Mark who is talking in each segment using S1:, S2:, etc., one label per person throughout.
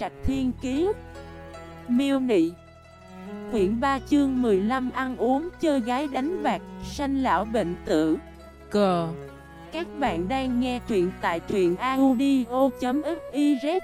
S1: Trạch Thiên Kiế Miêu Nị. Quyển 3 chương 15 ăn uống, chơi gái, đánh bạc, Sanh lão, bệnh tử. Cờ. Các bạn đang nghe truyện tại truyện audio.xyz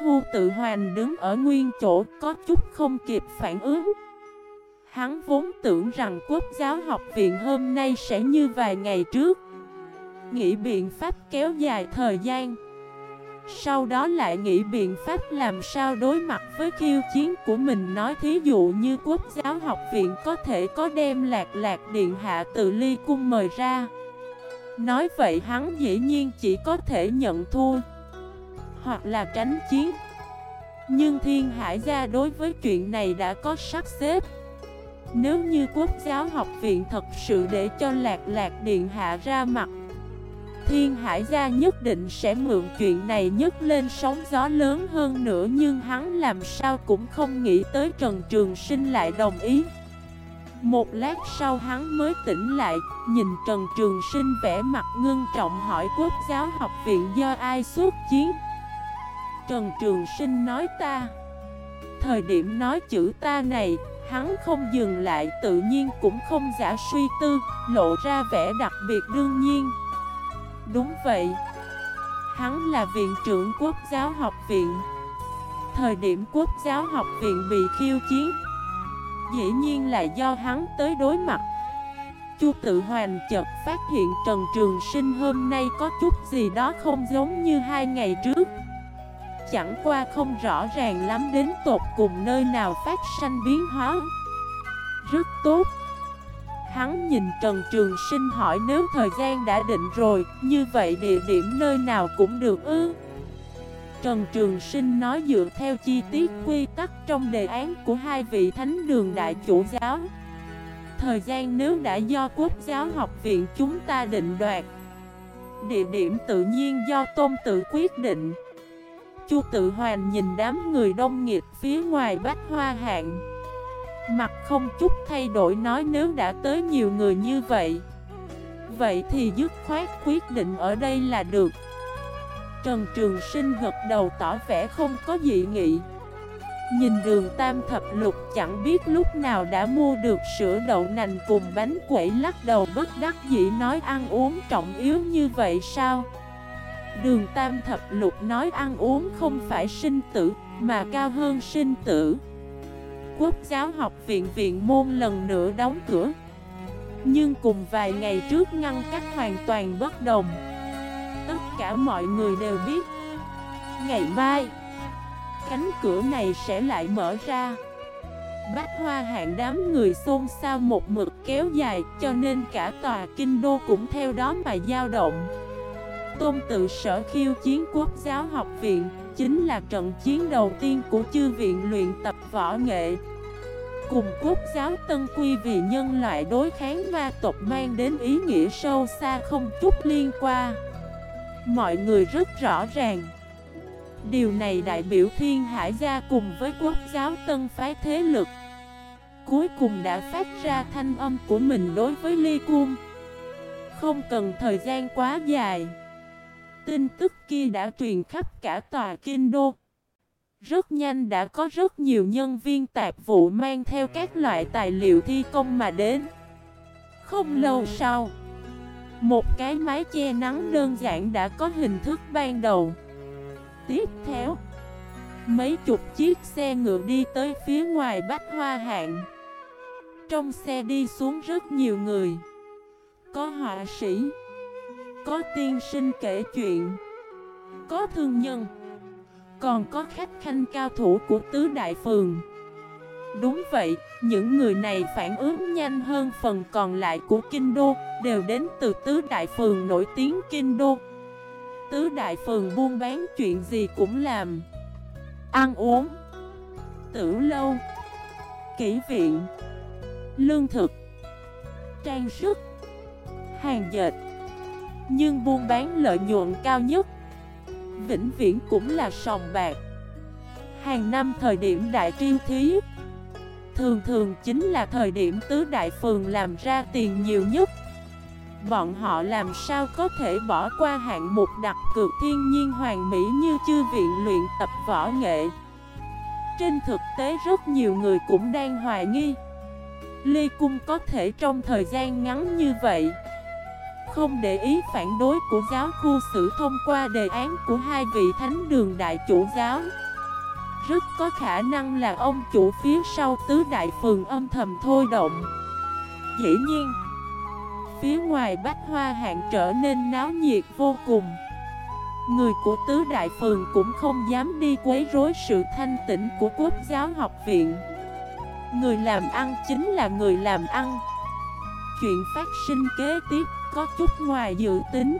S1: Hu tự hoàn đứng ở nguyên chỗ, có chút không kịp phản ứng. Hắn vốn tưởng rằng quốc giáo học viện hôm nay sẽ như vài ngày trước. Nghĩ biện pháp kéo dài thời gian sau đó lại nghĩ biện pháp làm sao đối mặt với khiêu chiến của mình. Nói thí dụ như quốc giáo học viện có thể có đem lạc lạc điện hạ từ ly cung mời ra. Nói vậy hắn dĩ nhiên chỉ có thể nhận thua, Hoặc là tránh chiến. Nhưng thiên hải gia đối với chuyện này đã có sắp xếp. Nếu như quốc giáo học viện thật sự để cho lạc lạc điện hạ ra mặt Thiên Hải Gia nhất định sẽ mượn chuyện này nhấc lên sóng gió lớn hơn nữa Nhưng hắn làm sao cũng không nghĩ tới Trần Trường Sinh lại đồng ý. Một lát sau hắn mới tỉnh lại, Nhìn Trần Trường Sinh vẽ mặt ngưng trọng hỏi quốc giáo học viện do ai xuất chiến? Trần Trường Sinh nói ta. Thời điểm nói chữ ta này, Hắn không dừng lại, tự nhiên cũng không giả suy tư, Lộ ra vẻ đặc biệt đương nhiên. Đúng vậy. Hắn là viện trưởng quốc giáo học viện. Thời điểm quốc giáo học viện bị khiêu chiến, Dĩ nhiên là do hắn tới đối mặt. Chu tự hoàn chợt phát hiện Trần Trường Sinh hôm nay có chút gì đó không giống như hai ngày trước. Chẳng qua không rõ ràng lắm đến tột cùng nơi nào phát sanh biến hóa. Rất tốt. Hắn nhìn Trần Trường Sinh hỏi nếu thời gian đã định rồi, như vậy địa điểm nơi nào cũng được ư. Trần Trường Sinh nói dựa theo chi tiết quy tắc trong đề án của hai vị thánh đường đại chủ giáo. Thời gian nếu đã do quốc giáo học viện chúng ta định đoạt. Địa điểm tự nhiên do tôn tự quyết định. Chu tự hoàn nhìn đám người đông nghịt phía ngoài bách hoa hạng. Mặt không chút thay đổi nói nếu đã tới nhiều người như vậy. Vậy thì dứt khoát quyết định ở đây là được. Trần Trường Sinh gật đầu tỏ vẻ không có dị nghị. Nhìn đường tam thập lục chẳng biết lúc nào đã mua được sữa đậu nành cùng bánh quẩy lắc đầu bất đắc dĩ nói ăn uống trọng yếu như vậy sao? Đường tam thập lục nói ăn uống không phải sinh tử, mà cao hơn sinh tử. Quốc giáo học viện viện môn lần nữa đóng cửa. Nhưng cùng vài ngày trước ngăn cách hoàn toàn bất đồng. Tất cả mọi người đều biết, Ngày mai, Cánh cửa này sẽ lại mở ra. Bách hoa hạng đám người xôn xao một mực kéo dài, Cho nên cả tòa kinh đô cũng theo đó mà dao động. Tôn tự sở khiêu chiến quốc giáo học viện Chính là trận chiến đầu tiên của chư viện luyện tập võ nghệ. Cùng quốc giáo tân quy vì nhân loại đối kháng ma tộc mang đến ý nghĩa sâu xa không chút liên qua Mọi người rất rõ ràng. Điều này đại biểu thiên hải gia cùng với quốc giáo tân phái thế lực. Cuối cùng đã phát ra thanh âm của mình đối với Ly Cung. Không cần thời gian quá dài. Tin tức kia đã truyền khắp cả tòa kinh đô Rất nhanh đã có rất nhiều nhân viên tạp vụ mang theo các loại tài liệu thi công mà đến. Không lâu sau, Một cái mái che nắng đơn giản đã có hình thức ban đầu. Tiếp theo, Mấy chục chiếc xe ngựa đi tới phía ngoài Bách Hoa Hạng. Trong xe đi xuống rất nhiều người. Có họa sĩ có tiên sinh kể chuyện. Có thương nhân. Còn có khách khanh cao thủ của tứ đại phường. Đúng vậy, những người này phản ứng nhanh hơn phần còn lại của Kinh Đô Đều đến từ tứ đại phường nổi tiếng Kinh Đô. Tứ đại phường buôn bán chuyện gì cũng làm. Ăn uống. Tử lâu. Kỹ viện. Lương thực. Trang sức. Hàng dệt. Nhưng buôn bán lợi nhuận cao nhất. Vĩnh viễn cũng là sòng bạc. Hàng năm thời điểm đại triêu thí, Thường thường chính là thời điểm tứ đại phường làm ra tiền nhiều nhất. Bọn họ làm sao có thể bỏ qua hạng mục đặc cược thiên nhiên hoàn mỹ như chư viện luyện tập võ nghệ? Trên thực tế rất nhiều người cũng đang hoài nghi, Ly Cung có thể trong thời gian ngắn như vậy không để ý phản đối của giáo khu sử thông qua đề án của hai vị thánh đường đại chủ giáo. Rất có khả năng là ông chủ phía sau tứ đại phường âm thầm thôi động. Dĩ nhiên, Phía ngoài bách hoa hạng trở nên náo nhiệt vô cùng. Người của tứ đại phường cũng không dám đi quấy rối sự thanh tĩnh của quốc giáo học viện. Người làm ăn chính là người làm ăn. Chuyện phát sinh kế tiếp có chút ngoài dự tính.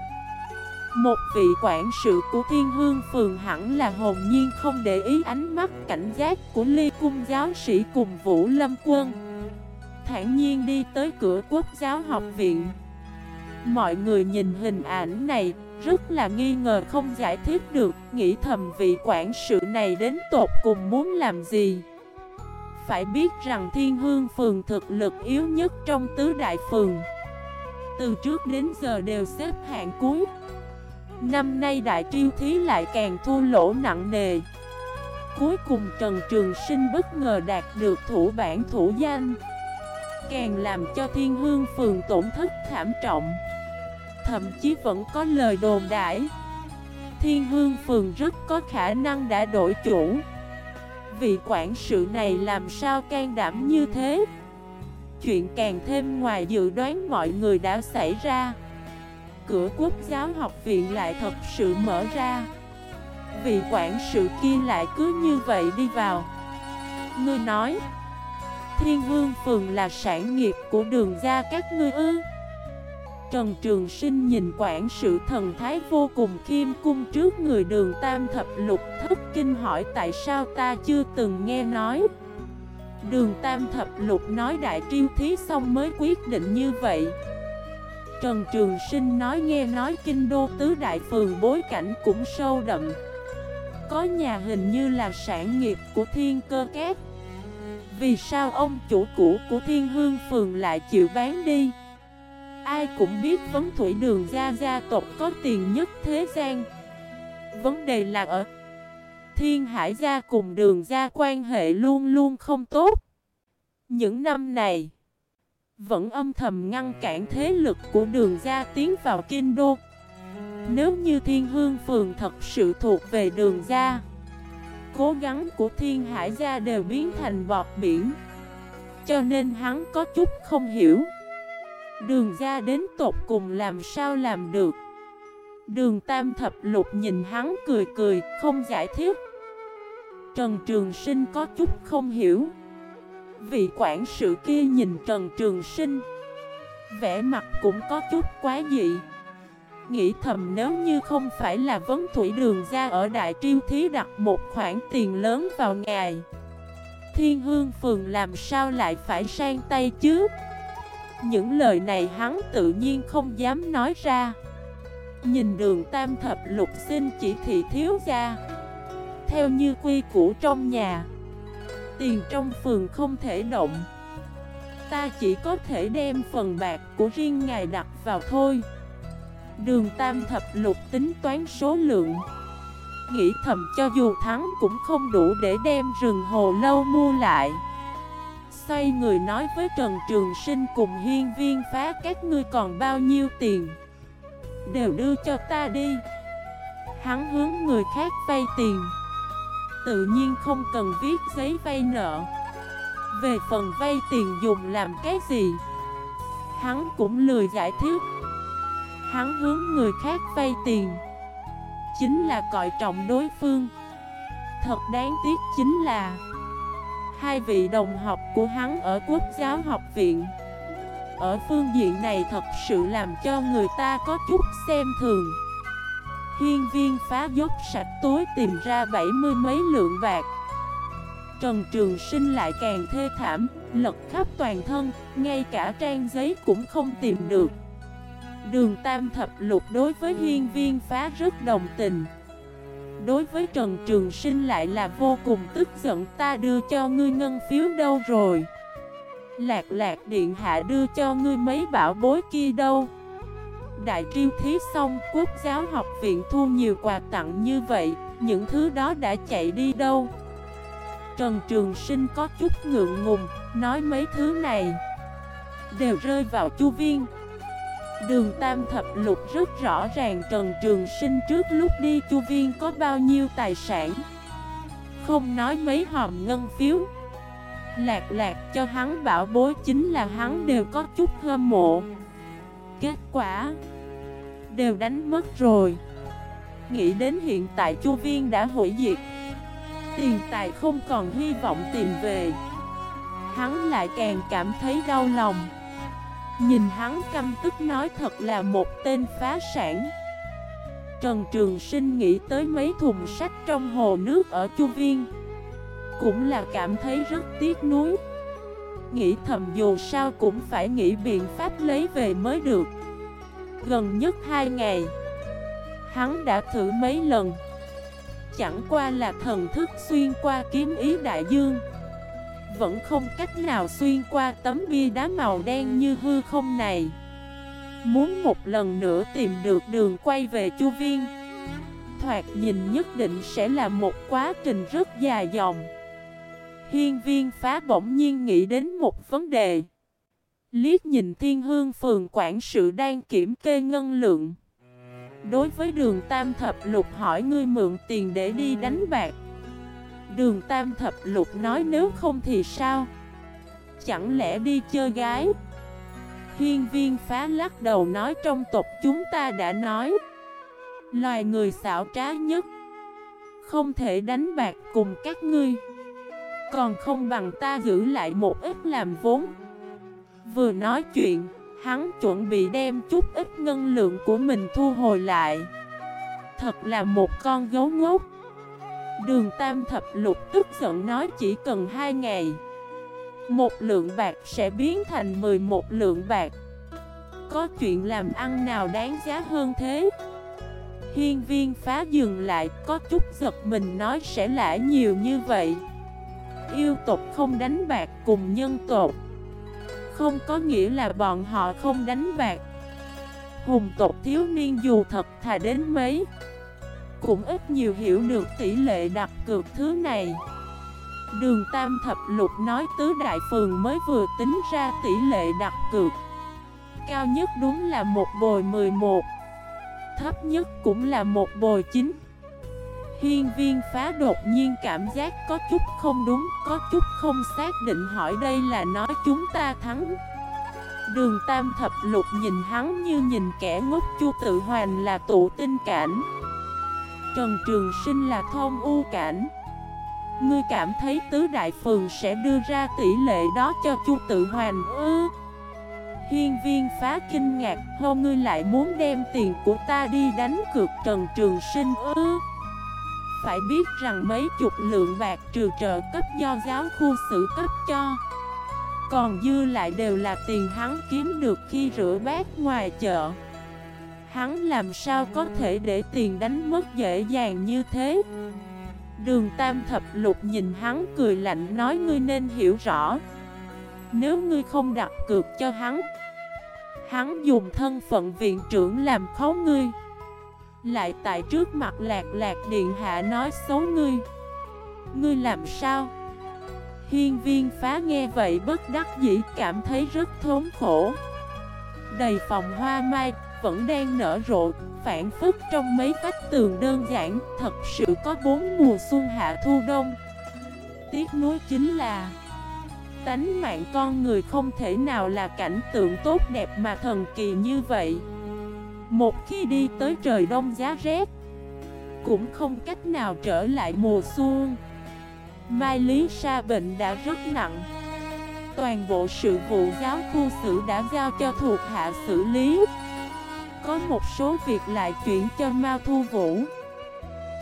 S1: Một vị quản sự của thiên hương phường hẳn là hồn nhiên không để ý ánh mắt cảnh giác của ly cung giáo sĩ cùng Vũ Lâm Quân. Thản nhiên đi tới cửa quốc giáo học viện. Mọi người nhìn hình ảnh này, rất là nghi ngờ không giải thích được, Nghĩ thầm vị quản sự này đến tột cùng muốn làm gì. Phải biết rằng thiên hương phường thực lực yếu nhất trong tứ đại phường. Từ trước đến giờ đều xếp hạng cuối. Năm nay đại triêu thí lại càng thua lỗ nặng nề. Cuối cùng Trần Trường Sinh bất ngờ đạt được thủ bản thủ danh, Càng làm cho thiên hương phường tổn thất thảm trọng. Thậm chí vẫn có lời đồn đãi Thiên hương phường rất có khả năng đã đổi chủ. Vị quản sự này làm sao can đảm như thế? Chuyện càng thêm ngoài dự đoán mọi người đã xảy ra. Cửa quốc giáo học viện lại thật sự mở ra. Vị quản sự kia lại cứ như vậy đi vào. Ngươi nói, Thiên hương phường là sản nghiệp của đường gia các ngươi ư? Trần Trường Sinh nhìn quản sự thần thái vô cùng khiêm cung trước người đường Tam Thập Lục thất kinh hỏi tại sao ta chưa từng nghe nói. Đường Tam Thập Lục nói đại triêu thí xong mới quyết định như vậy. Trần Trường Sinh nói nghe nói kinh đô tứ đại phường bối cảnh cũng sâu đậm. Có nhà hình như là sản nghiệp của thiên cơ kép Vì sao ông chủ cũ của thiên hương phường lại chịu bán đi? Ai cũng biết vấn thủy đường gia gia tộc có tiền nhất thế gian. Vấn đề là ở Thiên Hải gia cùng đường gia quan hệ luôn luôn không tốt. Những năm này, Vẫn âm thầm ngăn cản thế lực của đường gia tiến vào kinh đô. Nếu như thiên hương phường thật sự thuộc về đường gia, Cố gắng của thiên hải gia đều biến thành bọt biển. Cho nên hắn có chút không hiểu, Đường ra đến tột cùng làm sao làm được. Đường tam thập lục nhìn hắn cười cười, không giải thích. Trần Trường Sinh có chút không hiểu. Vị quản sự kia nhìn Trần Trường Sinh, Vẻ mặt cũng có chút quá dị. Nghĩ thầm nếu như không phải là vấn thủy đường ra ở Đại Triêu Thí đặt một khoản tiền lớn vào ngài, Thiên Hương Phường làm sao lại phải sang tay chứ? Những lời này hắn tự nhiên không dám nói ra. Nhìn đường tam thập lục xin chỉ thị thiếu ra theo như quy củ trong nhà. Tiền trong phường không thể động. Ta chỉ có thể đem phần bạc của riêng ngài đặt vào thôi. Đường tam thập lục tính toán số lượng. Nghĩ thầm cho dù thắng cũng không đủ để đem rừng hồ lâu mua lại. Xoay người nói với Trần Trường Sinh cùng hiên viên phá các ngươi còn bao nhiêu tiền? Đều đưa cho ta đi. Hắn hướng người khác vay tiền. Tự nhiên không cần viết giấy vay nợ. Về phần vay tiền dùng làm cái gì, Hắn cũng lười giải thích. Hắn hướng người khác vay tiền, Chính là cõi trọng đối phương. Thật đáng tiếc chính là Hai vị đồng học của hắn ở quốc giáo học viện, Ở phương diện này thật sự làm cho người ta có chút xem thường. Hiên viên phá dốc sạch tối tìm ra bảy mươi mấy lượng bạc. Trần Trường Sinh lại càng thê thảm, lật khắp toàn thân, ngay cả trang giấy cũng không tìm được. Đường Tam Thập Lục đối với hiên viên phá rất đồng tình. Đối với Trần Trường Sinh lại là vô cùng tức giận ta đưa cho ngươi ngân phiếu đâu rồi? Lạc lạc điện hạ đưa cho ngươi mấy bảo bối kia đâu? Đại triêu thí xong quốc giáo học viện thu nhiều quà tặng như vậy Những thứ đó đã chạy đi đâu? Trần Trường Sinh có chút ngượng ngùng, nói mấy thứ này Đều rơi vào chu viên. Đường Tam Thập Lục rất rõ ràng Trần Trường Sinh trước lúc đi chu viên có bao nhiêu tài sản. Không nói mấy hòm ngân phiếu. Lạc lạc cho hắn bảo bối chính là hắn đều có chút hâm mộ. Kết quả Đều đánh mất rồi. Nghĩ đến hiện tại chu viên đã hủy diệt. Tiền tài không còn hy vọng tìm về. Hắn lại càng cảm thấy đau lòng. Nhìn hắn căm tức nói thật là một tên phá sản. Trần Trường Sinh nghĩ tới mấy thùng sách trong hồ nước ở Chu Viên. Cũng là cảm thấy rất tiếc nuối. Nghĩ thầm dù sao cũng phải nghĩ biện pháp lấy về mới được. Gần nhất hai ngày, Hắn đã thử mấy lần. Chẳng qua là thần thức xuyên qua kiếm ý đại dương. Vẫn không cách nào xuyên qua tấm bia đá màu đen như hư không này. Muốn một lần nữa tìm được đường quay về chu viên, Thoạt nhìn nhất định sẽ là một quá trình rất dài dòng. Hiên viên phá bỗng nhiên nghĩ đến một vấn đề. Liết nhìn thiên hương phường quản sự đang kiểm kê ngân lượng. Đối với đường Tam Thập Lục hỏi ngươi mượn tiền để đi đánh bạc. Đường Tam Thập Lục nói nếu không thì sao? Chẳng lẽ đi chơi gái? Hiên viên phá lắc đầu nói trong tộc chúng ta đã nói. Loài người xảo trá nhất. Không thể đánh bạc cùng các ngươi. Còn không bằng ta giữ lại một ít làm vốn. Vừa nói chuyện, Hắn chuẩn bị đem chút ít ngân lượng của mình thu hồi lại. Thật là một con gấu ngốc. Đường Tam Thập Lục tức giận nói chỉ cần hai ngày, Một lượng bạc sẽ biến thành 11 lượng bạc. Có chuyện làm ăn nào đáng giá hơn thế? Hiên viên phá dừng lại, có chút giật mình nói sẽ lãi nhiều như vậy. Yêu tộc không đánh bạc cùng nhân tộc. Không có nghĩa là bọn họ không đánh bạc. Hùng tộc thiếu niên dù thật thà đến mấy, Cũng ít nhiều hiểu được tỷ lệ đặt cược thứ này. Đường Tam Thập Lục nói tứ đại phường mới vừa tính ra tỷ lệ đặt cược. Cao nhất đúng là một bồi 11 Thấp nhất cũng là một bồi 9 Hiên viên phá đột nhiên cảm giác có chút không đúng, có chút không xác định hỏi đây là nói chúng ta thắng. Đường tam thập lục nhìn hắn như nhìn kẻ ngốc chu tự hoàn là tụ tinh cảnh. Trần Trường Sinh là thông u cảnh. Ngươi cảm thấy tứ đại phường sẽ đưa ra tỷ lệ đó cho chu tự hoàn ư? Hiên viên phá kinh ngạc, hô ngươi lại muốn đem tiền của ta đi đánh cược Trần Trường Sinh ư? Phải biết rằng mấy chục lượng bạc trừ trợ cấp do giáo khu xử cấp cho. Còn dư lại đều là tiền hắn kiếm được khi rửa bát ngoài chợ. Hắn làm sao có thể để tiền đánh mất dễ dàng như thế? Đường Tam Thập Lục nhìn hắn cười lạnh nói, ngươi nên hiểu rõ. Nếu ngươi không đặt cược cho hắn Hắn dùng thân phận viện trưởng làm khó ngươi lại tại trước mặt lạc lạc điện hạ nói xấu ngươi. Ngươi làm sao? Hiên viên phá nghe vậy bất đắc dĩ cảm thấy rất thốn khổ. Đầy phòng hoa mai vẫn đang nở rộ, Phản phức trong mấy vách tường đơn giản, Thật sự có bốn mùa xuân hạ thu đông. Tiếc nuối chính là, Tánh mạng con người không thể nào là cảnh tượng tốt đẹp mà thần kỳ như vậy một khi đi tới trời đông giá rét, Cũng không cách nào trở lại mùa xuân. Mai Lý Sa bệnh đã rất nặng. Toàn bộ sự vụ giáo khu xử đã giao cho thuộc hạ xử lý. Có một số việc lại chuyển cho Mao Thu Vũ.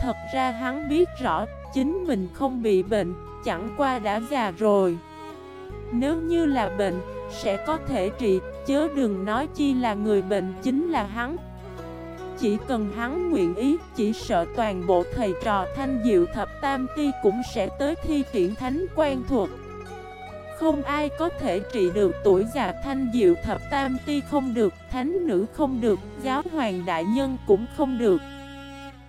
S1: Thật ra hắn biết rõ chính mình không bị bệnh, Chẳng qua đã già rồi. Nếu như là bệnh, Sẽ có thể trị Chớ đừng nói chi là người bệnh chính là hắn. Chỉ cần hắn nguyện ý Chỉ sợ toàn bộ thầy trò thanh diệu thập tam ti Cũng sẽ tới thi triển thánh quen thuộc. Không ai có thể trị được tuổi già thanh diệu thập tam ti không được Thánh nữ không được Giáo hoàng đại nhân cũng không được.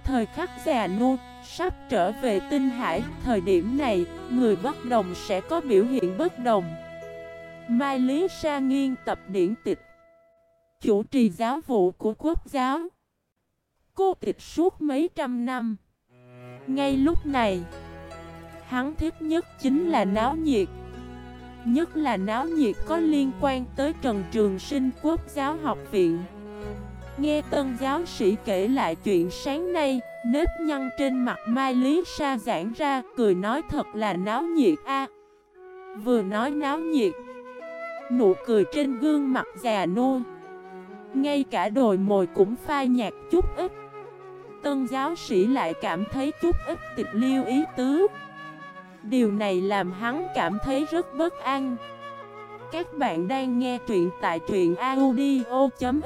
S1: Thời khắc già nua Sắp trở về tinh hải, thời điểm này, người bất đồng sẽ có biểu hiện bất đồng. Mai Lý Sa nghiên tập điển tịch. Chủ trì giáo vụ của quốc giáo. Cô tịch suốt mấy trăm năm. Ngay lúc này, Hắn thích nhất chính là náo nhiệt. Nhất là náo nhiệt có liên quan tới Trần Trường Sinh Quốc giáo học viện. Nghe tân giáo sĩ kể lại chuyện sáng nay, Nếp nhăn trên mặt Mai Lý Sa giãn ra, Cười nói thật là náo nhiệt a. Vừa nói náo nhiệt Nụ cười trên gương mặt già nua. Ngay cả đồi mồi cũng phai nhạt chút ít. Tân giáo sĩ lại cảm thấy chút ít tịch liêu ý tứ. Điều này làm hắn cảm thấy rất bất an. Các bạn đang nghe truyện tại truyện audio.fif